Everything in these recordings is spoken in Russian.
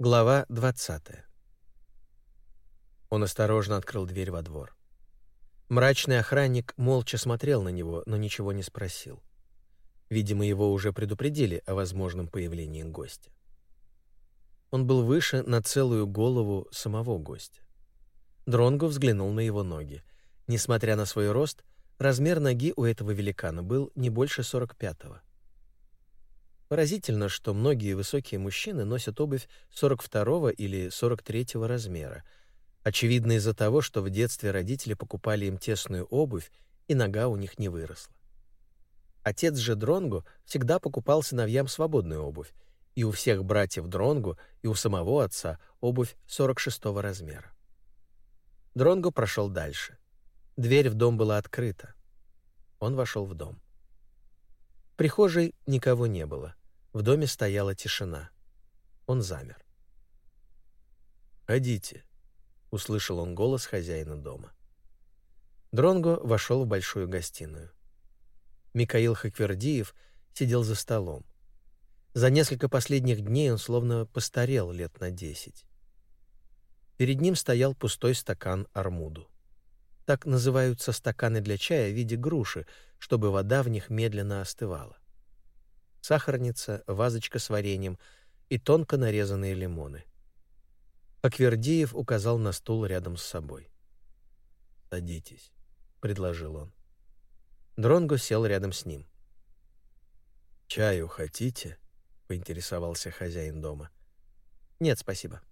Глава 20. Он осторожно открыл дверь во двор. Мрачный охранник молча смотрел на него, но ничего не спросил. Видимо, его уже предупредили о возможном появлении гостя. Он был выше на целую голову самого гостя. Дронго взглянул на его ноги. Несмотря на свой рост, размер ноги у этого великана был не больше 45-го. Поразительно, что многие высокие мужчины носят обувь 42 или 43 размера. Очевидно из-за того, что в детстве родители покупали им тесную обувь, и нога у них не выросла. Отец же Дронгу всегда покупал сыновьям свободную обувь, и у всех братьев Дронгу, и у самого отца обувь 46 размера. Дронгу прошел дальше. Дверь в дом была открыта. Он вошел в дом. Прихожей никого не было. В доме стояла тишина. Он замер. «Ходите», — услышал он голос хозяина дома. Дронго вошел в большую гостиную. Микаил Хаквердиев сидел за столом. За несколько последних дней он словно постарел лет на десять. Перед ним стоял пустой стакан армуду. Так называются стаканы для чая в виде груши, чтобы вода в них медленно остывала сахарница, вазочка с вареньем и тонко нарезанные лимоны. Аквердиев указал на стул рядом с собой. «Садитесь», — предложил он. Дронго сел рядом с ним. «Чаю хотите?» — поинтересовался хозяин дома. «Нет, спасибо».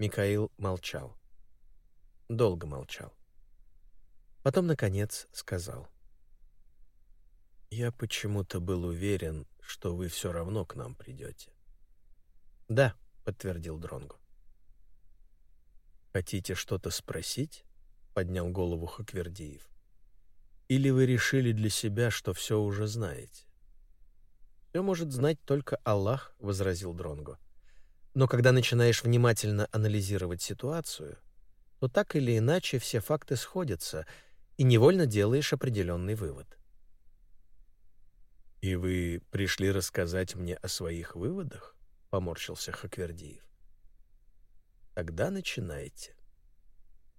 Михаил молчал. Долго молчал. Потом, наконец, сказал. Я почему-то был уверен, что вы все равно к нам придете. Да, подтвердил Дронгу. Хотите что-то спросить? поднял голову Хаквердиев. Или вы решили для себя, что все уже знаете? Все может знать только Аллах, возразил Дронгу. Но когда начинаешь внимательно анализировать ситуацию, то так или иначе все факты сходятся, и невольно делаешь определенный вывод. «И вы пришли рассказать мне о своих выводах?» — поморщился Хаквердиев. «Тогда начинайте.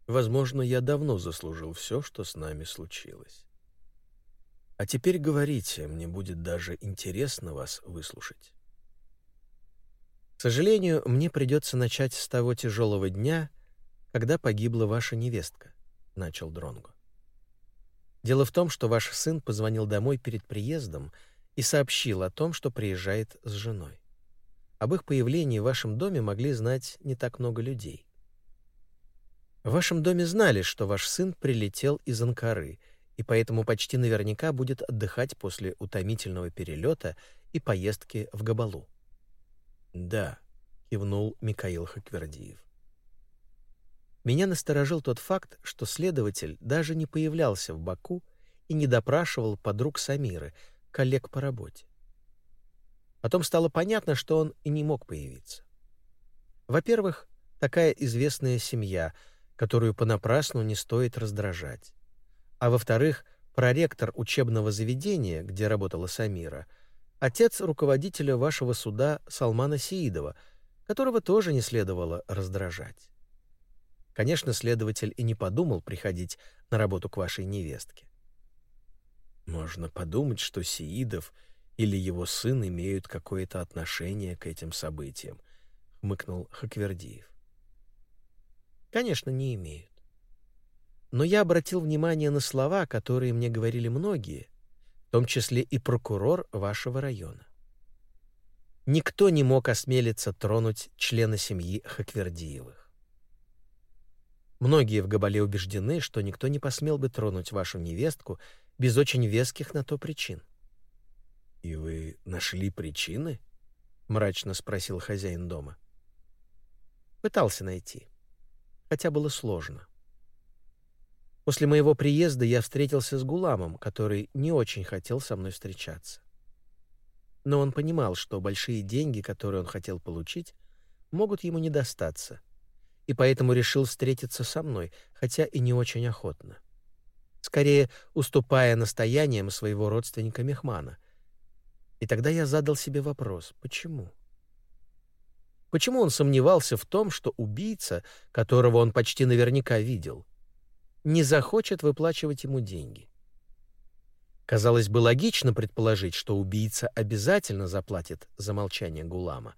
Возможно, я давно заслужил все, что с нами случилось. А теперь говорите, мне будет даже интересно вас выслушать». «К сожалению, мне придется начать с того тяжелого дня, когда погибла ваша невестка», — начал Дронгу. Дело в том, что ваш сын позвонил домой перед приездом и сообщил о том, что приезжает с женой. Об их появлении в вашем доме могли знать не так много людей. В вашем доме знали, что ваш сын прилетел из Анкары, и поэтому почти наверняка будет отдыхать после утомительного перелета и поездки в Габалу. «Да», — кивнул Михаил Хаквердиев. Меня насторожил тот факт, что следователь даже не появлялся в Баку и не допрашивал подруг Самиры, коллег по работе. Потом стало понятно, что он и не мог появиться. Во-первых, такая известная семья, которую понапрасну не стоит раздражать. А во-вторых, проректор учебного заведения, где работала Самира, отец руководителя вашего суда Салмана Сеидова, которого тоже не следовало раздражать. Конечно, следователь и не подумал приходить на работу к вашей невестке. Можно подумать, что Сеидов или его сын имеют какое-то отношение к этим событиям, хмыкнул Хаквердиев. Конечно, не имеют. Но я обратил внимание на слова, которые мне говорили многие, в том числе и прокурор вашего района. Никто не мог осмелиться тронуть члена семьи Хаквердиевых. Многие в Габале убеждены, что никто не посмел бы тронуть вашу невестку без очень веских на то причин. «И вы нашли причины?» — мрачно спросил хозяин дома. Пытался найти, хотя было сложно. После моего приезда я встретился с Гуламом, который не очень хотел со мной встречаться. Но он понимал, что большие деньги, которые он хотел получить, могут ему не достаться — и поэтому решил встретиться со мной, хотя и не очень охотно. Скорее, уступая настояниям своего родственника Мехмана. И тогда я задал себе вопрос, почему? Почему он сомневался в том, что убийца, которого он почти наверняка видел, не захочет выплачивать ему деньги? Казалось бы, логично предположить, что убийца обязательно заплатит за молчание Гулама.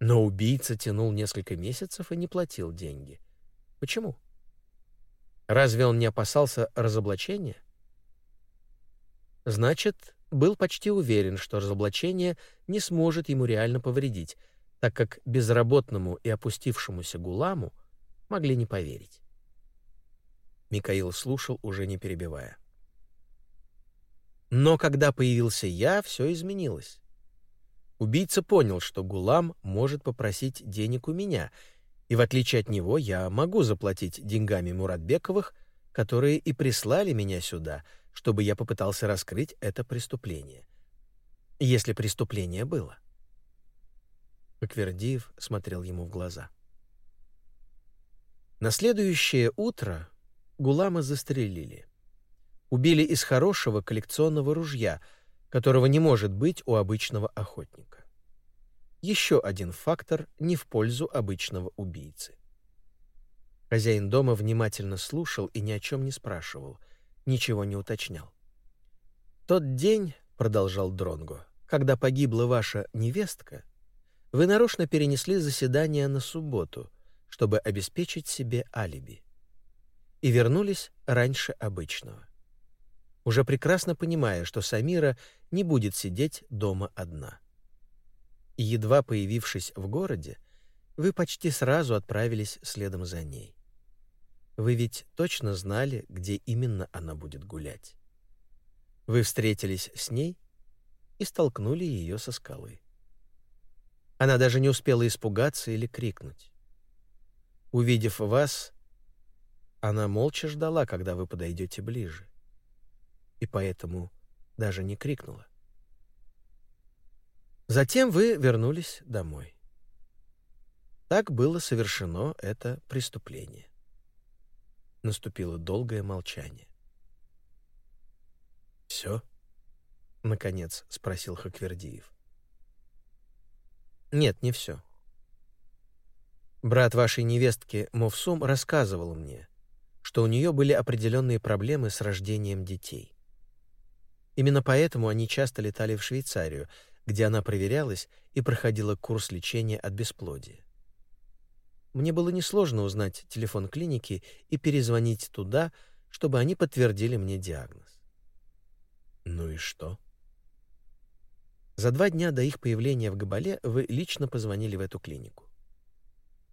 Но убийца тянул несколько месяцев и не платил деньги. Почему? Разве он не опасался разоблачения? Значит, был почти уверен, что разоблачение не сможет ему реально повредить, так как безработному и опустившемуся Гуламу могли не поверить. Микаил слушал, уже не перебивая. Но когда появился я, все изменилось. Убийца понял, что Гулам может попросить денег у меня, и в отличие от него я могу заплатить деньгами Муратбековых, которые и прислали меня сюда, чтобы я попытался раскрыть это преступление. Если преступление было. Поквердиев смотрел ему в глаза. На следующее утро Гулама застрелили убили из хорошего коллекционного ружья, которого не может быть у обычного охотника. Еще один фактор не в пользу обычного убийцы. Хозяин дома внимательно слушал и ни о чем не спрашивал, ничего не уточнял. «Тот день, — продолжал Дронго, — когда погибла ваша невестка, вы нарочно перенесли заседание на субботу, чтобы обеспечить себе алиби, и вернулись раньше обычного уже прекрасно понимая, что Самира не будет сидеть дома одна. И едва появившись в городе, вы почти сразу отправились следом за ней. Вы ведь точно знали, где именно она будет гулять. Вы встретились с ней и столкнули ее со скалы. Она даже не успела испугаться или крикнуть. Увидев вас, она молча ждала, когда вы подойдете ближе и поэтому даже не крикнула. Затем вы вернулись домой. Так было совершено это преступление. Наступило долгое молчание. «Все?» — наконец спросил Хаквердиев. «Нет, не все. Брат вашей невестки Мовсум рассказывал мне, что у нее были определенные проблемы с рождением детей. Именно поэтому они часто летали в Швейцарию, где она проверялась и проходила курс лечения от бесплодия. Мне было несложно узнать телефон клиники и перезвонить туда, чтобы они подтвердили мне диагноз. Ну и что? За два дня до их появления в Габале вы лично позвонили в эту клинику.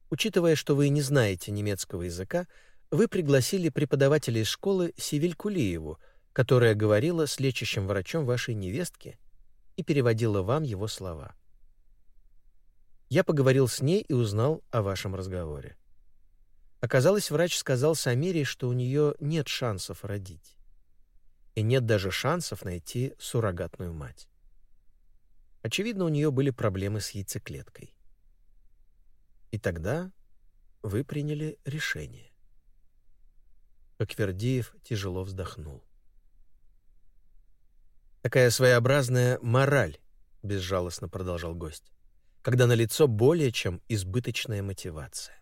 Учитывая, что вы не знаете немецкого языка, вы пригласили преподавателя из школы Сивиль Кулиеву, которая говорила с лечащим врачом вашей невестки и переводила вам его слова. Я поговорил с ней и узнал о вашем разговоре. Оказалось, врач сказал Самире, что у нее нет шансов родить. И нет даже шансов найти суррогатную мать. Очевидно, у нее были проблемы с яйцеклеткой. И тогда вы приняли решение. Аквердиев тяжело вздохнул. Такая своеобразная мораль, безжалостно продолжал гость, когда на лицо более чем избыточная мотивация.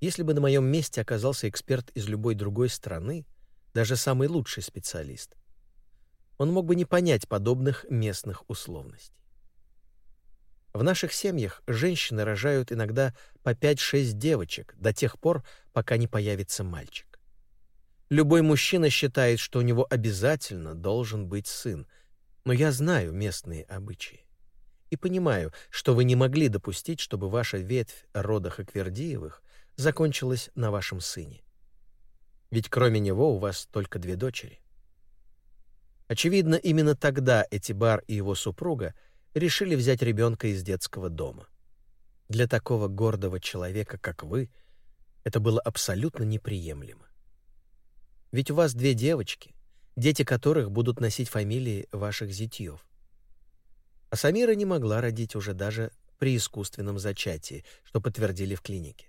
Если бы на моем месте оказался эксперт из любой другой страны, даже самый лучший специалист, он мог бы не понять подобных местных условностей. В наших семьях женщины рожают иногда по 5-6 девочек до тех пор, пока не появится мальчик. Любой мужчина считает, что у него обязательно должен быть сын, но я знаю местные обычаи и понимаю, что вы не могли допустить, чтобы ваша ветвь рода Хаквердиевых закончилась на вашем сыне. Ведь кроме него у вас только две дочери. Очевидно, именно тогда Этибар и его супруга решили взять ребенка из детского дома. Для такого гордого человека, как вы, это было абсолютно неприемлемо. Ведь у вас две девочки, дети которых будут носить фамилии ваших зятьев. А Самира не могла родить уже даже при искусственном зачатии, что подтвердили в клинике.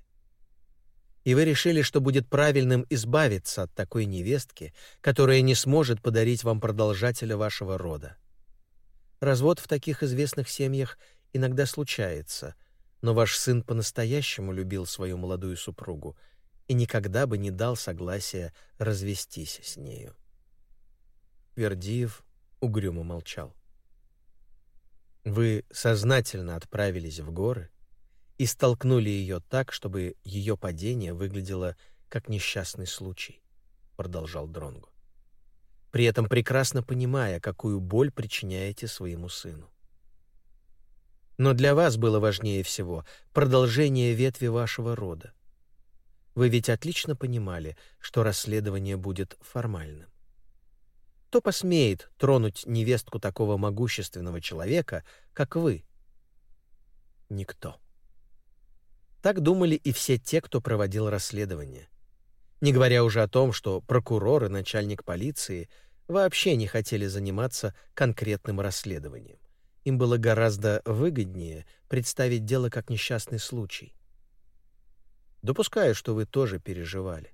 И вы решили, что будет правильным избавиться от такой невестки, которая не сможет подарить вам продолжателя вашего рода. Развод в таких известных семьях иногда случается, но ваш сын по-настоящему любил свою молодую супругу и никогда бы не дал согласия развестись с нею. Вердиев угрюмо молчал. Вы сознательно отправились в горы и столкнули ее так, чтобы ее падение выглядело как несчастный случай, продолжал Дронгу. При этом прекрасно понимая, какую боль причиняете своему сыну. Но для вас было важнее всего продолжение ветви вашего рода. Вы ведь отлично понимали, что расследование будет формальным. Кто посмеет тронуть невестку такого могущественного человека, как вы? Никто. Так думали и все те, кто проводил расследование. Не говоря уже о том, что прокурор и начальник полиции вообще не хотели заниматься конкретным расследованием. Им было гораздо выгоднее представить дело как несчастный случай. Допускаю, что вы тоже переживали.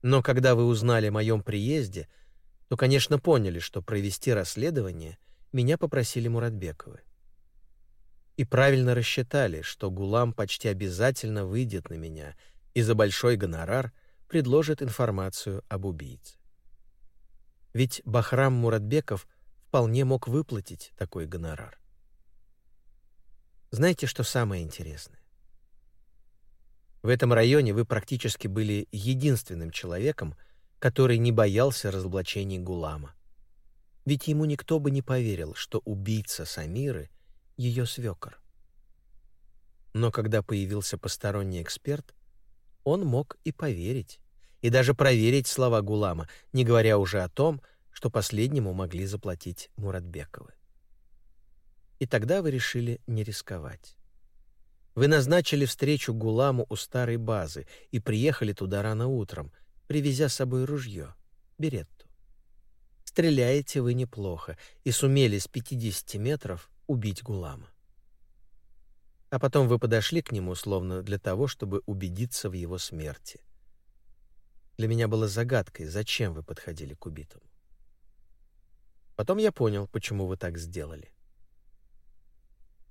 Но когда вы узнали о моем приезде, то, конечно, поняли, что провести расследование меня попросили Муратбековы. И правильно рассчитали, что Гулам почти обязательно выйдет на меня и за большой гонорар предложит информацию об убийце. Ведь Бахрам Муратбеков вполне мог выплатить такой гонорар. Знаете, что самое интересное? В этом районе вы практически были единственным человеком, который не боялся разоблачений Гулама. Ведь ему никто бы не поверил, что убийца Самиры — ее свекор. Но когда появился посторонний эксперт, он мог и поверить, и даже проверить слова Гулама, не говоря уже о том, что последнему могли заплатить Муратбековы. И тогда вы решили не рисковать. Вы назначили встречу Гуламу у старой базы и приехали туда рано утром, привезя с собой ружье, беретту. Стреляете вы неплохо и сумели с 50 метров убить Гулама. А потом вы подошли к нему словно для того, чтобы убедиться в его смерти. Для меня было загадкой, зачем вы подходили к убитому. Потом я понял, почему вы так сделали.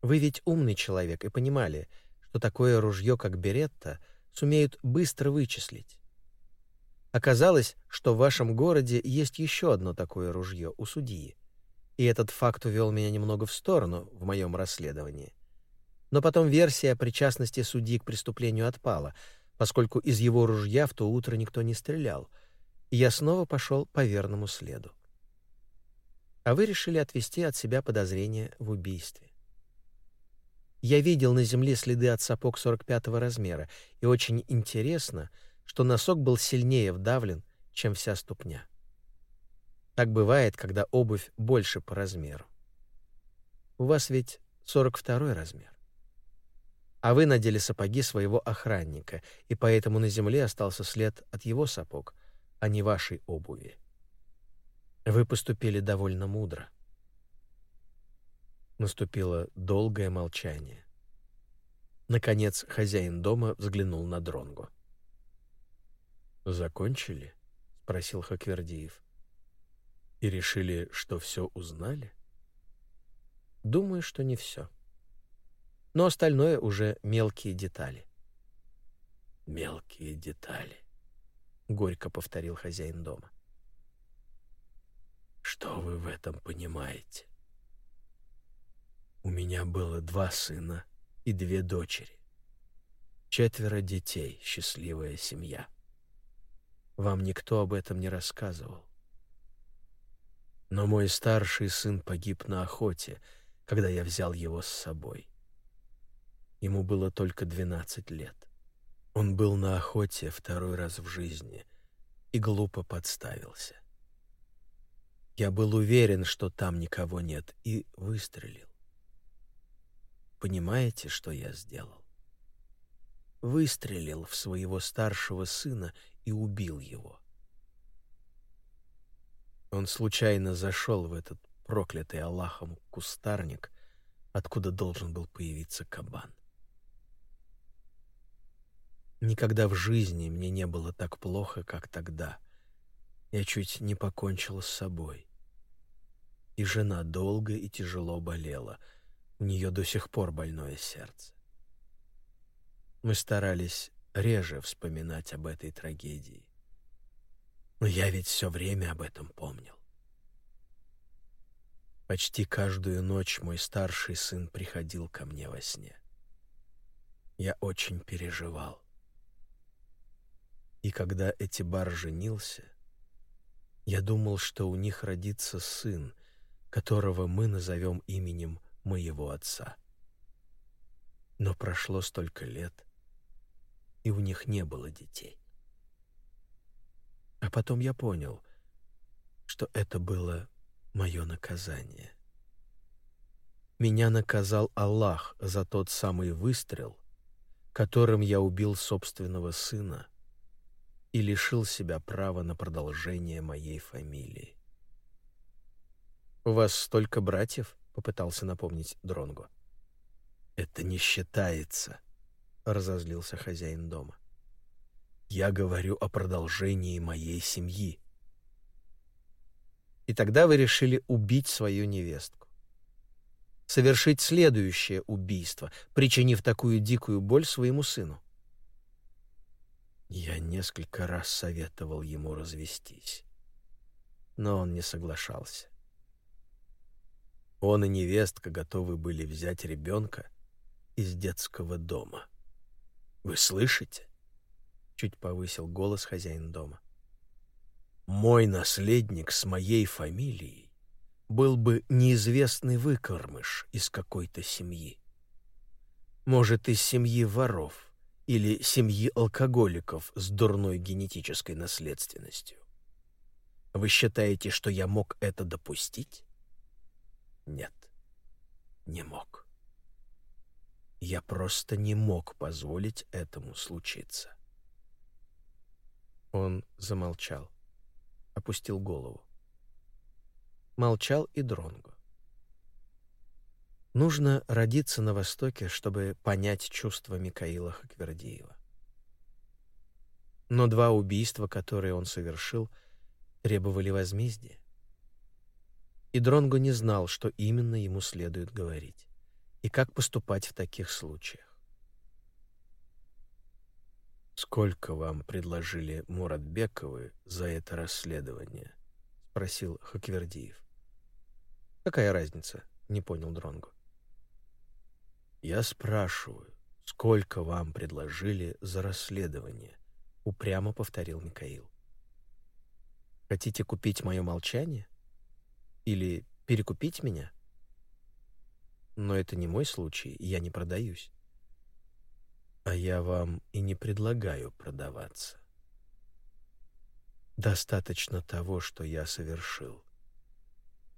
Вы ведь умный человек и понимали, что такое ружье, как Беретта, сумеют быстро вычислить. Оказалось, что в вашем городе есть еще одно такое ружье у судьи, и этот факт увел меня немного в сторону в моем расследовании. Но потом версия о причастности судьи к преступлению отпала, поскольку из его ружья в то утро никто не стрелял, и я снова пошел по верному следу а вы решили отвести от себя подозрения в убийстве. Я видел на земле следы от сапог 45-го размера, и очень интересно, что носок был сильнее вдавлен, чем вся ступня. Так бывает, когда обувь больше по размеру. У вас ведь 42 размер. А вы надели сапоги своего охранника, и поэтому на земле остался след от его сапог, а не вашей обуви. Вы поступили довольно мудро. Наступило долгое молчание. Наконец хозяин дома взглянул на Дронгу. Закончили? спросил Хаквердиев. И решили, что все узнали? Думаю, что не все. Но остальное уже мелкие детали. Мелкие детали, горько повторил хозяин дома. Что вы в этом понимаете? У меня было два сына и две дочери. Четверо детей, счастливая семья. Вам никто об этом не рассказывал. Но мой старший сын погиб на охоте, когда я взял его с собой. Ему было только 12 лет. Он был на охоте второй раз в жизни и глупо подставился. Я был уверен, что там никого нет, и выстрелил. Понимаете, что я сделал? Выстрелил в своего старшего сына и убил его. Он случайно зашел в этот проклятый Аллахом кустарник, откуда должен был появиться кабан. Никогда в жизни мне не было так плохо, как тогда. Я чуть не покончил с собой и жена долго и тяжело болела. У нее до сих пор больное сердце. Мы старались реже вспоминать об этой трагедии. Но я ведь все время об этом помнил. Почти каждую ночь мой старший сын приходил ко мне во сне. Я очень переживал. И когда Этибар женился, я думал, что у них родится сын, которого мы назовем именем моего отца. Но прошло столько лет, и у них не было детей. А потом я понял, что это было мое наказание. Меня наказал Аллах за тот самый выстрел, которым я убил собственного сына и лишил себя права на продолжение моей фамилии. «У вас столько братьев?» — попытался напомнить Дронго. «Это не считается», — разозлился хозяин дома. «Я говорю о продолжении моей семьи». И тогда вы решили убить свою невестку. Совершить следующее убийство, причинив такую дикую боль своему сыну. Я несколько раз советовал ему развестись, но он не соглашался. Он и невестка готовы были взять ребенка из детского дома. Вы слышите? Чуть повысил голос хозяин дома. Мой наследник с моей фамилией был бы неизвестный выкормыш из какой-то семьи. Может, из семьи воров или семьи алкоголиков с дурной генетической наследственностью. Вы считаете, что я мог это допустить? Нет, не мог. Я просто не мог позволить этому случиться. Он замолчал, опустил голову. Молчал и Дронго. Нужно родиться на Востоке, чтобы понять чувства Микаила Хаквердиева. Но два убийства, которые он совершил, требовали возмездия. И Дронго не знал, что именно ему следует говорить и как поступать в таких случаях. «Сколько вам предложили Муратбековы за это расследование?» — спросил Хаквердиев. «Какая разница?» — не понял Дронго. «Я спрашиваю, сколько вам предложили за расследование?» — упрямо повторил Микаил. «Хотите купить мое молчание? Или перекупить меня?» «Но это не мой случай, я не продаюсь». «А я вам и не предлагаю продаваться. Достаточно того, что я совершил.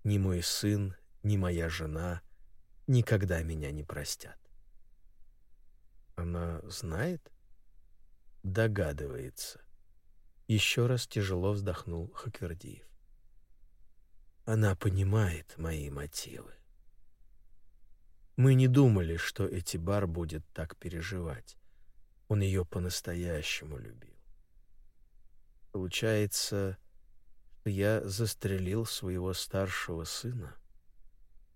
Ни мой сын, ни моя жена — никогда меня не простят. Она знает? Догадывается. Еще раз тяжело вздохнул Хаквердиев. Она понимает мои мотивы. Мы не думали, что Этибар будет так переживать. Он ее по-настоящему любил. Получается, что я застрелил своего старшего сына?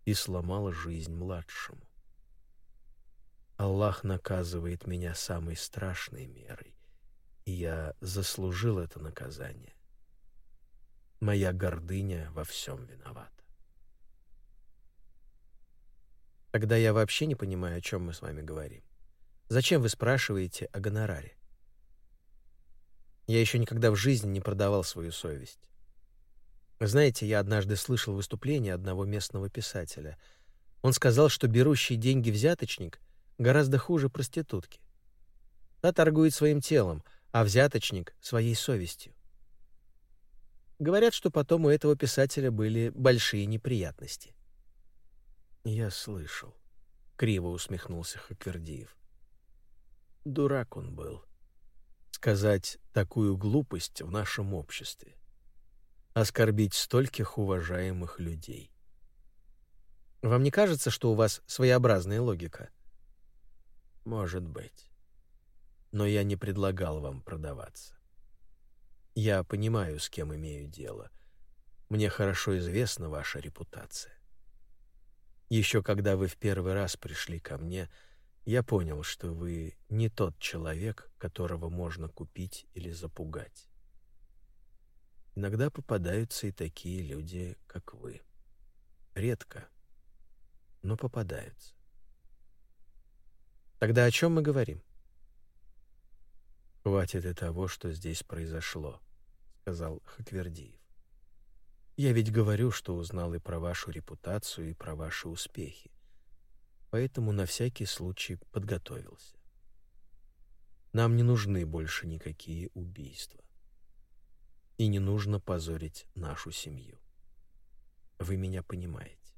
и сломал жизнь младшему. Аллах наказывает меня самой страшной мерой, и я заслужил это наказание. Моя гордыня во всем виновата. Тогда я вообще не понимаю, о чем мы с вами говорим. Зачем вы спрашиваете о гонораре? Я еще никогда в жизни не продавал свою совесть. Знаете, я однажды слышал выступление одного местного писателя. Он сказал, что берущий деньги взяточник гораздо хуже проститутки. Та торгует своим телом, а взяточник — своей совестью. Говорят, что потом у этого писателя были большие неприятности. «Я слышал», — криво усмехнулся Хаквердиев. «Дурак он был. Сказать такую глупость в нашем обществе оскорбить стольких уважаемых людей. Вам не кажется, что у вас своеобразная логика? Может быть. Но я не предлагал вам продаваться. Я понимаю, с кем имею дело. Мне хорошо известна ваша репутация. Еще когда вы в первый раз пришли ко мне, я понял, что вы не тот человек, которого можно купить или запугать. Иногда попадаются и такие люди, как вы. Редко, но попадаются. Тогда о чем мы говорим? Хватит и того, что здесь произошло, сказал Хаквердиев. Я ведь говорю, что узнал и про вашу репутацию, и про ваши успехи. Поэтому на всякий случай подготовился. Нам не нужны больше никакие убийства. И не нужно позорить нашу семью. Вы меня понимаете.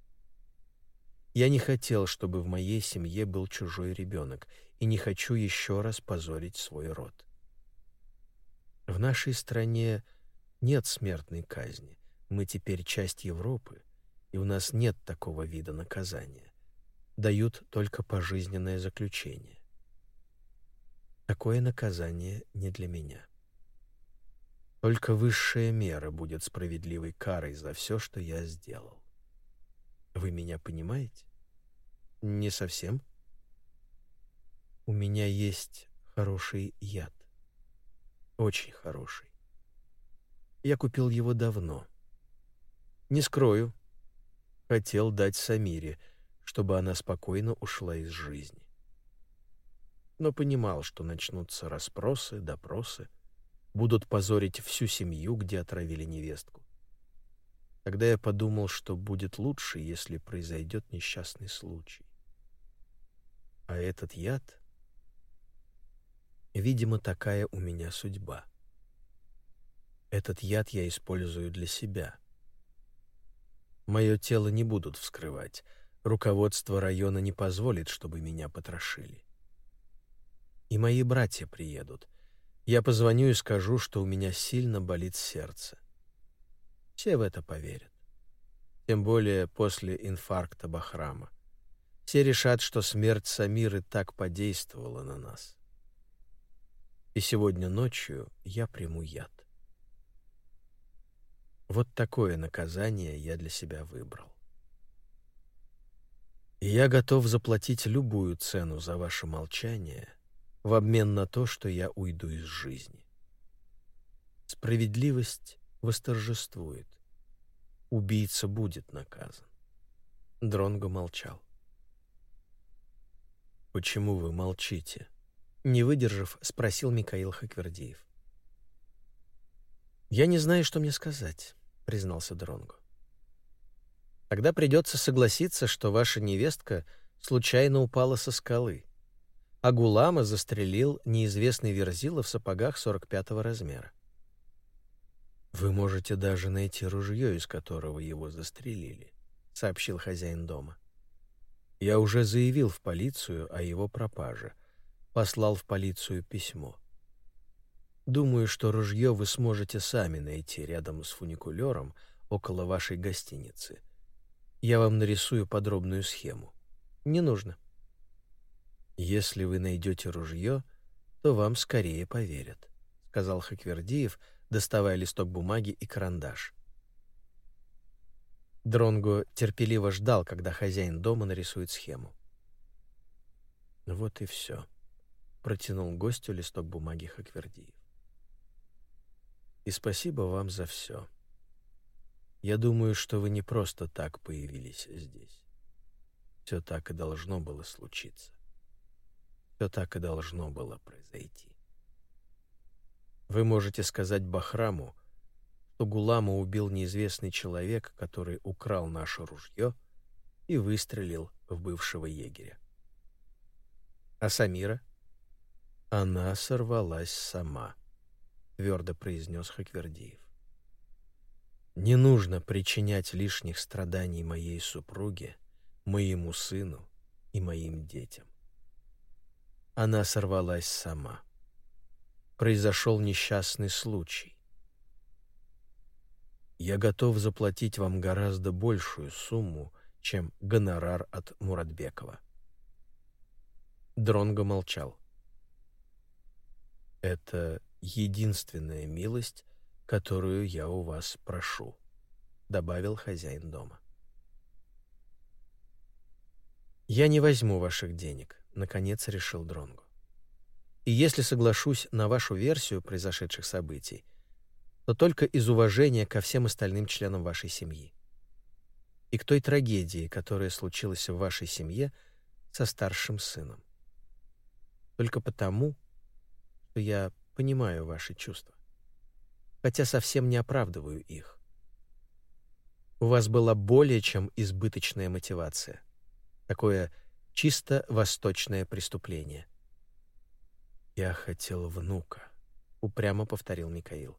Я не хотел, чтобы в моей семье был чужой ребенок, и не хочу еще раз позорить свой род. В нашей стране нет смертной казни. Мы теперь часть Европы, и у нас нет такого вида наказания. Дают только пожизненное заключение. Такое наказание не для меня. Только высшая мера будет справедливой карой за все, что я сделал. Вы меня понимаете? Не совсем. У меня есть хороший яд. Очень хороший. Я купил его давно. Не скрою, хотел дать Самире, чтобы она спокойно ушла из жизни. Но понимал, что начнутся расспросы, допросы, будут позорить всю семью, где отравили невестку. Тогда я подумал, что будет лучше, если произойдет несчастный случай. А этот яд... Видимо, такая у меня судьба. Этот яд я использую для себя. Мое тело не будут вскрывать. Руководство района не позволит, чтобы меня потрошили. И мои братья приедут. Я позвоню и скажу, что у меня сильно болит сердце. Все в это поверят. Тем более после инфаркта Бахрама. Все решат, что смерть Самиры так подействовала на нас. И сегодня ночью я приму яд. Вот такое наказание я для себя выбрал. И я готов заплатить любую цену за ваше молчание в обмен на то, что я уйду из жизни. Справедливость восторжествует. Убийца будет наказан. Дронго молчал. «Почему вы молчите?» Не выдержав, спросил Михаил Хаквердиев. «Я не знаю, что мне сказать», — признался Дронго. «Тогда придется согласиться, что ваша невестка случайно упала со скалы, а Гулама застрелил неизвестный верзила в сапогах 45-го размера. «Вы можете даже найти ружье, из которого его застрелили», — сообщил хозяин дома. «Я уже заявил в полицию о его пропаже, послал в полицию письмо. Думаю, что ружье вы сможете сами найти рядом с фуникулером около вашей гостиницы. Я вам нарисую подробную схему». «Не нужно», «Если вы найдете ружье, то вам скорее поверят», — сказал Хаквердиев, доставая листок бумаги и карандаш. Дронго терпеливо ждал, когда хозяин дома нарисует схему. «Вот и все», — протянул гостю листок бумаги Хаквердиев. «И спасибо вам за все. Я думаю, что вы не просто так появились здесь. Все так и должно было случиться. Все так и должно было произойти. Вы можете сказать Бахраму, что Гулама убил неизвестный человек, который украл наше ружье и выстрелил в бывшего егеря. А Самира? Она сорвалась сама, твердо произнес Хаквердиев. Не нужно причинять лишних страданий моей супруге, моему сыну и моим детям. Она сорвалась сама. Произошел несчастный случай. Я готов заплатить вам гораздо большую сумму, чем гонорар от Муратбекова. Дронго молчал. Это единственная милость, которую я у вас прошу, добавил хозяин дома. Я не возьму ваших денег, наконец решил Дронгу. И если соглашусь на вашу версию произошедших событий, то только из уважения ко всем остальным членам вашей семьи и к той трагедии, которая случилась в вашей семье со старшим сыном. Только потому, что я понимаю ваши чувства, хотя совсем не оправдываю их. У вас была более чем избыточная мотивация, такое чисто восточное преступление. «Я хотел внука», — упрямо повторил Микаил.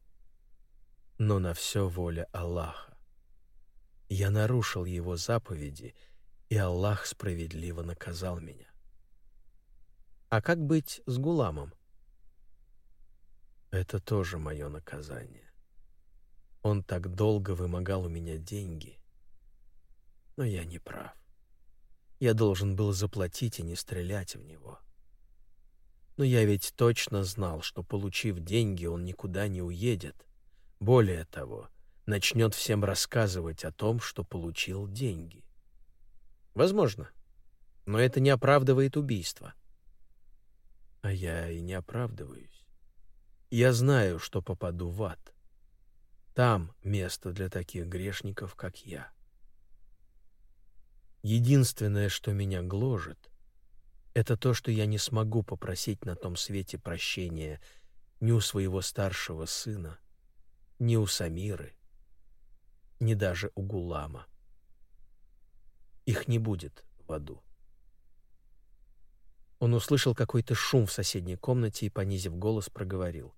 «Но на все воля Аллаха. Я нарушил его заповеди, и Аллах справедливо наказал меня. А как быть с Гуламом? Это тоже мое наказание. Он так долго вымогал у меня деньги, но я не прав. Я должен был заплатить и не стрелять в него. Но я ведь точно знал, что, получив деньги, он никуда не уедет. Более того, — начнет всем рассказывать о том, что получил деньги. Возможно, но это не оправдывает убийство. А я и не оправдываюсь. Я знаю, что попаду в ад. Там место для таких грешников, как я. Единственное, что меня гложет, это то, что я не смогу попросить на том свете прощения ни у своего старшего сына, ни у Самиры, ни даже у Гулама. Их не будет в аду. Он услышал какой-то шум в соседней комнате и, понизив голос, проговорил.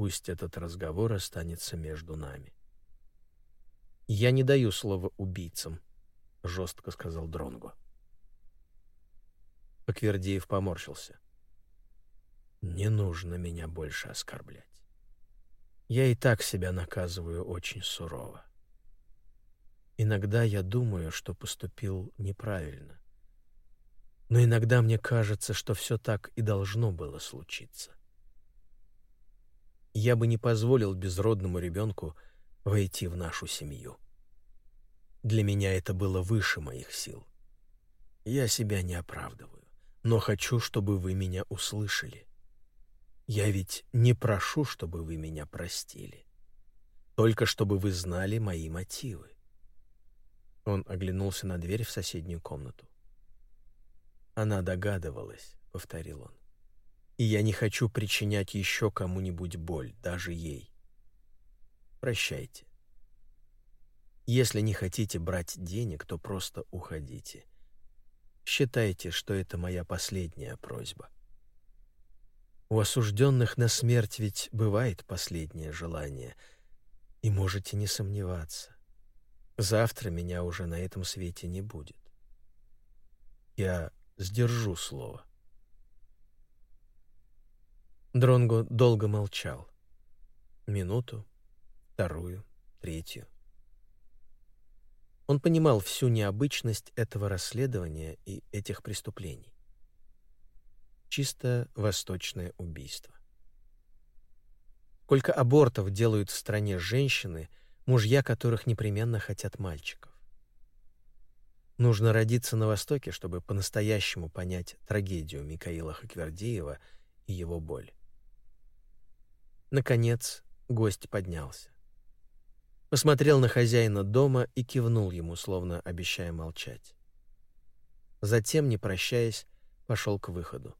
«Пусть этот разговор останется между нами». «Я не даю слова убийцам», — жестко сказал Дронго. Аквердеев поморщился. «Не нужно меня больше оскорблять. Я и так себя наказываю очень сурово. Иногда я думаю, что поступил неправильно. Но иногда мне кажется, что все так и должно было случиться. Я бы не позволил безродному ребенку войти в нашу семью. Для меня это было выше моих сил. Я себя не оправдываю, но хочу, чтобы вы меня услышали. Я ведь не прошу, чтобы вы меня простили, только чтобы вы знали мои мотивы. Он оглянулся на дверь в соседнюю комнату. «Она догадывалась», — повторил он. «И я не хочу причинять еще кому-нибудь боль, даже ей. Прощайте. Если не хотите брать денег, то просто уходите. Считайте, что это моя последняя просьба. У осужденных на смерть ведь бывает последнее желание, и можете не сомневаться. Завтра меня уже на этом свете не будет. Я сдержу слово. Дронго долго молчал. Минуту, вторую, третью. Он понимал всю необычность этого расследования и этих преступлений. Чисто восточное убийство. Сколько абортов делают в стране женщины – мужья которых непременно хотят мальчиков. Нужно родиться на Востоке, чтобы по-настоящему понять трагедию Микаила Хаквердиева и его боль. Наконец, гость поднялся. Посмотрел на хозяина дома и кивнул ему, словно обещая молчать. Затем, не прощаясь, пошел к выходу.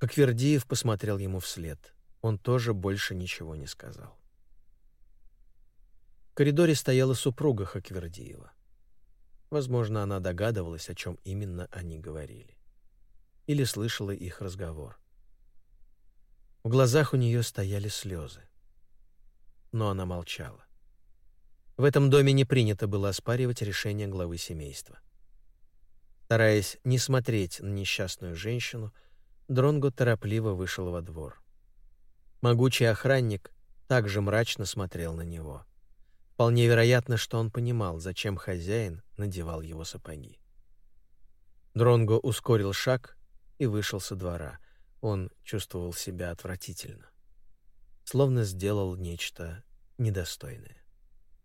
Хаквердиев посмотрел ему вслед. Он тоже больше ничего не сказал. В коридоре стояла супруга Хаквердиева. Возможно, она догадывалась, о чем именно они говорили. Или слышала их разговор. В глазах у нее стояли слезы. Но она молчала. В этом доме не принято было оспаривать решение главы семейства. Стараясь не смотреть на несчастную женщину, Дронго торопливо вышел во двор. Могучий охранник также мрачно смотрел на него. Вполне вероятно, что он понимал, зачем хозяин надевал его сапоги. Дронго ускорил шаг и вышел со двора. Он чувствовал себя отвратительно, словно сделал нечто недостойное.